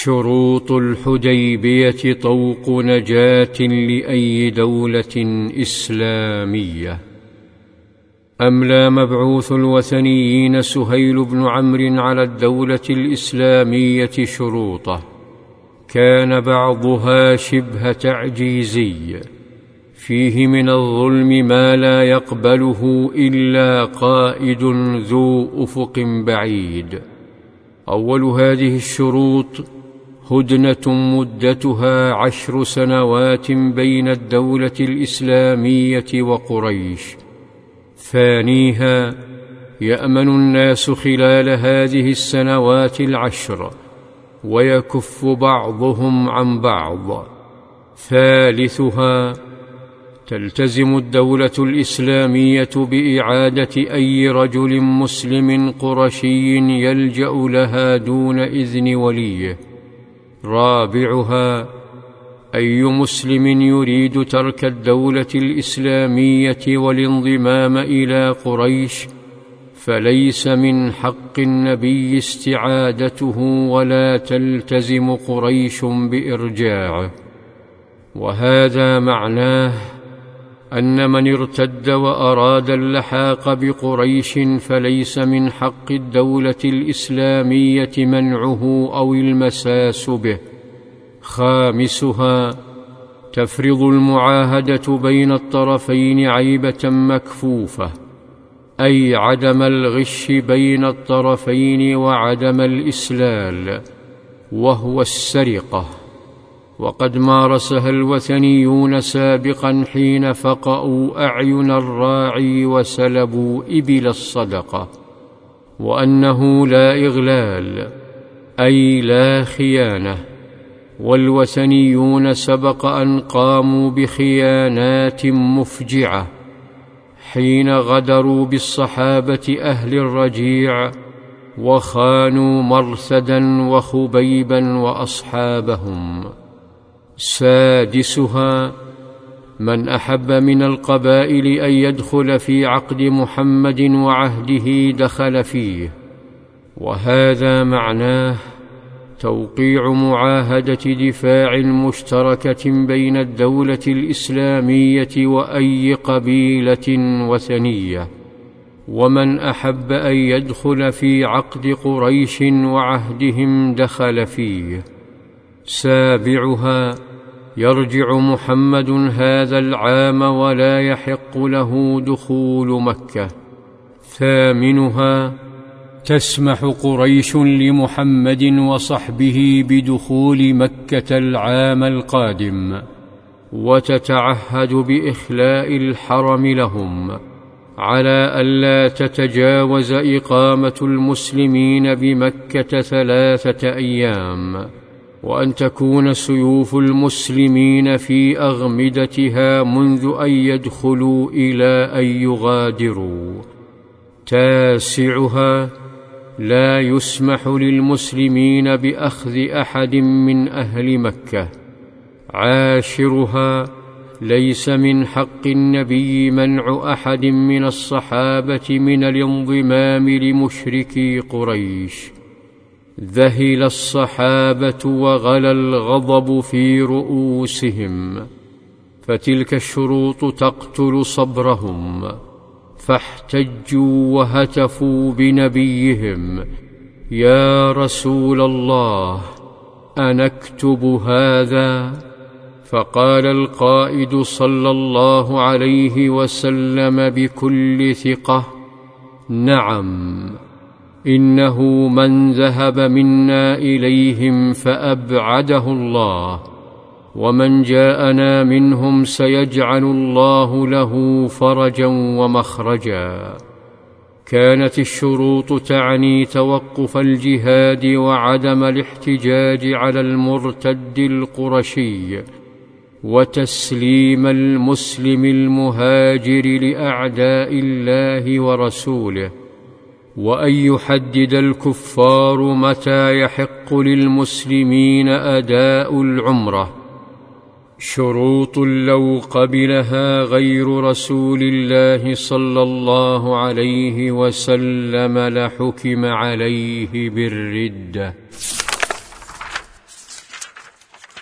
شروط الحديبية طوق نجاة لأي دولة إسلامية؟ املى مبعوث الوثنيين سهيل بن عمرو على الدولة الإسلامية شروطه؟ كان بعضها شبه تعجيزي فيه من الظلم ما لا يقبله إلا قائد ذو أفق بعيد. أول هذه الشروط هدنة مدتها عشر سنوات بين الدولة الإسلامية وقريش. ثانيها يأمن الناس خلال هذه السنوات العشر ويكف بعضهم عن بعض. ثالثها تلتزم الدولة الإسلامية بإعادة أي رجل مسلم قرشي يلجأ لها دون إذن وليه. رابعها أي مسلم يريد ترك الدولة الإسلامية والانضمام إلى قريش فليس من حق النبي استعادته ولا تلتزم قريش بإرجاعه. وهذا معناه أن من ارتد وأراد اللحاق بقريش فليس من حق الدولة الإسلامية منعه أو المساس به. خامسها تفرض المعاهدة بين الطرفين عيبة مكفوفة أي عدم الغش بين الطرفين وعدم الإسلال وهو السرقة. وقد مارسها الوثنيون سابقا حين فقأوا أعين الراعي وسلبوا إبل الصدقة وأنه لا إغلال أي لا خيانة. والوثنيون سبق أن قاموا بخيانات مفجعة حين غدروا بالصحابة أهل الرجيع وخانوا مرثدا وخبيبا وأصحابهم. سادسها من أحب من القبائل أن يدخل في عقد محمد وعهده دخل فيه. وهذا معناه توقيع معاهدة دفاع مشتركة بين الدولة الإسلامية وأي قبيلة وثنية. ومن أحب أن يدخل في عقد قريش وعهدهم دخل فيه. سابعها يرجع محمد هذا العام ولا يحق له دخول مكة. ثامنها تسمح قريش لمحمد وصحبه بدخول مكة العام القادم وتتعهد بإخلاء الحرم لهم على الا تتجاوز إقامة المسلمين بمكة ثلاثة أيام. وأن تكون سيوف المسلمين في أغمدتها منذ أن يدخلوا إلى أن يغادروا. تاسعها لا يسمح للمسلمين بأخذ أحد من أهل مكة. عاشرها ليس من حق النبي منع أحد من الصحابة من الانضمام لمشركي قريش. ذهل الصحابة وغلى الغضب في رؤوسهم فتلك الشروط تقتل صبرهم فاحتجوا وهتفوا بنبيهم يا رسول الله انكتب هذا؟ فقال القائد صلى الله عليه وسلم بكل ثقة نعم. إنه من ذهب منا إليهم فأبعده الله ومن جاءنا منهم سيجعل الله له فرجا ومخرجا. كانت الشروط تعني توقف الجهاد وعدم الاحتجاج على المرتد القرشي وتسليم المسلم المهاجر لأعداء الله ورسوله. وأن يحدد الكفار متى يحق للمسلمين أداء العمرة. شروط لو قبلها غير رسول الله صلى الله عليه وسلم لحكم عليه بالردة.